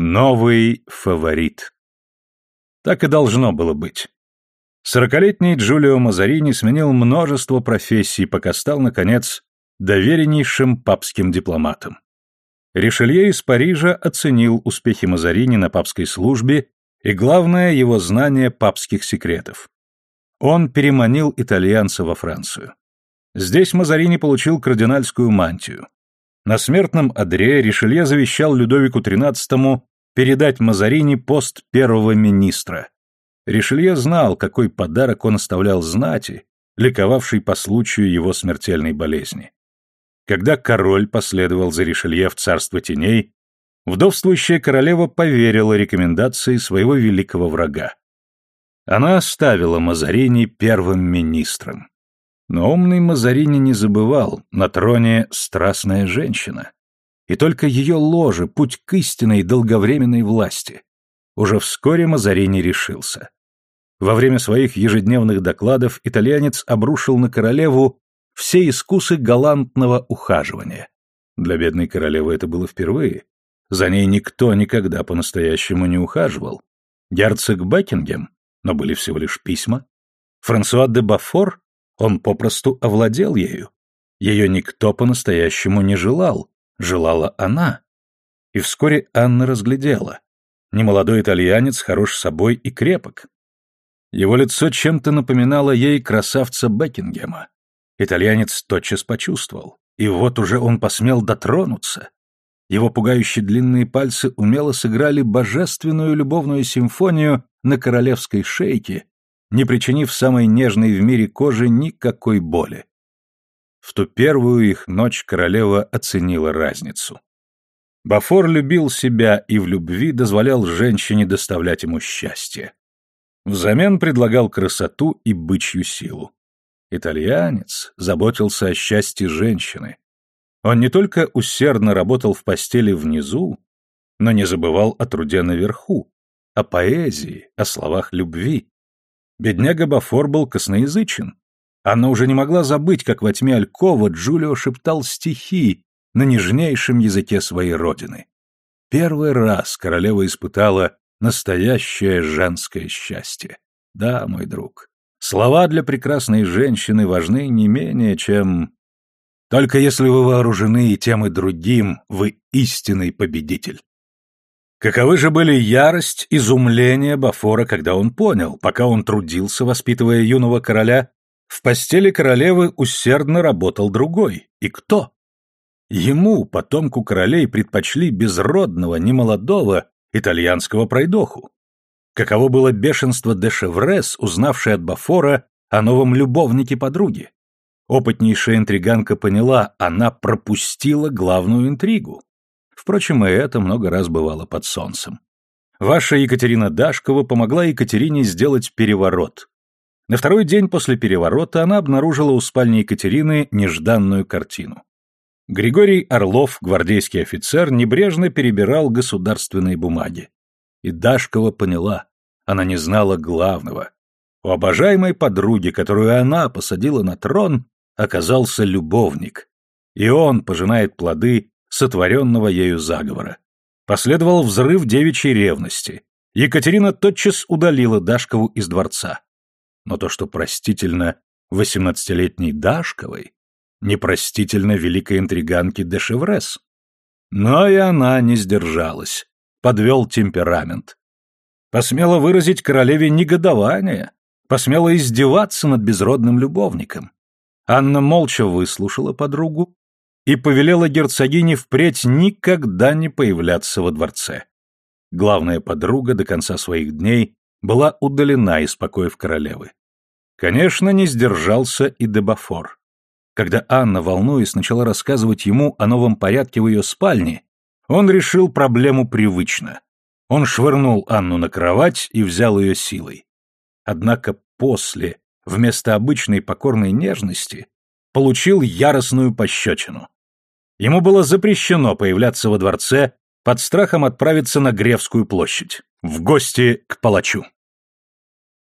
Новый фаворит. Так и должно было быть. Сорокалетний Джулио Мазарини сменил множество профессий, пока стал, наконец, довереннейшим папским дипломатом. Ришелье из Парижа оценил успехи Мазарини на папской службе и, главное, его знание папских секретов. Он переманил итальянца во Францию. Здесь Мазарини получил кардинальскую мантию. На смертном одре Ришелье завещал Людовику XIII передать Мазарини пост первого министра. Ришелье знал, какой подарок он оставлял знати, ликовавшей по случаю его смертельной болезни. Когда король последовал за Ришелье в царство теней, вдовствующая королева поверила рекомендации своего великого врага. Она оставила Мазарини первым министром. Но умный Мазарини не забывал, на троне страстная женщина. И только ее ложе — путь к истинной долговременной власти. Уже вскоре Мазарини решился. Во время своих ежедневных докладов итальянец обрушил на королеву все искусы галантного ухаживания. Для бедной королевы это было впервые. За ней никто никогда по-настоящему не ухаживал. Герцог Бекингем, но были всего лишь письма. Франсуа де Бафор он попросту овладел ею. Ее никто по-настоящему не желал, желала она. И вскоре Анна разглядела. Немолодой итальянец хорош собой и крепок. Его лицо чем-то напоминало ей красавца Бекингема. Итальянец тотчас почувствовал. И вот уже он посмел дотронуться. Его пугающие длинные пальцы умело сыграли божественную любовную симфонию на королевской шейке, не причинив самой нежной в мире кожи никакой боли. В ту первую их ночь королева оценила разницу. Бафор любил себя и в любви дозволял женщине доставлять ему счастье. Взамен предлагал красоту и бычью силу. Итальянец заботился о счастье женщины. Он не только усердно работал в постели внизу, но не забывал о труде наверху, о поэзии, о словах любви. Бедняга Бафор был косноязычен. Она уже не могла забыть, как во тьме Алькова Джулио шептал стихи на нежнейшем языке своей родины. Первый раз королева испытала настоящее женское счастье. Да, мой друг, слова для прекрасной женщины важны не менее, чем... Только если вы вооружены и тем, и другим, вы истинный победитель. Каковы же были ярость, изумление Бафора, когда он понял, пока он трудился, воспитывая юного короля, в постели королевы усердно работал другой. И кто? Ему, потомку королей, предпочли безродного, немолодого итальянского пройдоху. Каково было бешенство де Шеврес, узнавшей от Бафора о новом любовнике подруги? Опытнейшая интриганка поняла, она пропустила главную интригу. Впрочем, и это много раз бывало под солнцем. Ваша Екатерина Дашкова помогла Екатерине сделать переворот. На второй день после переворота она обнаружила у спальни Екатерины нежданную картину. Григорий Орлов, гвардейский офицер, небрежно перебирал государственные бумаги. И Дашкова поняла, она не знала главного. У обожаемой подруги, которую она посадила на трон, оказался любовник. И он пожинает плоды сотворенного ею заговора. Последовал взрыв девичьей ревности. Екатерина тотчас удалила Дашкову из дворца. Но то, что простительно восемнадцатилетней Дашковой, непростительно великой интриганке де Шеврес. Но и она не сдержалась, подвел темперамент. Посмела выразить королеве негодование, посмела издеваться над безродным любовником. Анна молча выслушала подругу, и повелела герцогине впредь никогда не появляться во дворце. Главная подруга до конца своих дней была удалена из покоев королевы. Конечно, не сдержался и Дебафор. Когда Анна, волнуясь, начала рассказывать ему о новом порядке в ее спальне, он решил проблему привычно. Он швырнул Анну на кровать и взял ее силой. Однако после, вместо обычной покорной нежности, получил яростную пощечину. Ему было запрещено появляться во дворце под страхом отправиться на Гревскую площадь, в гости к палачу.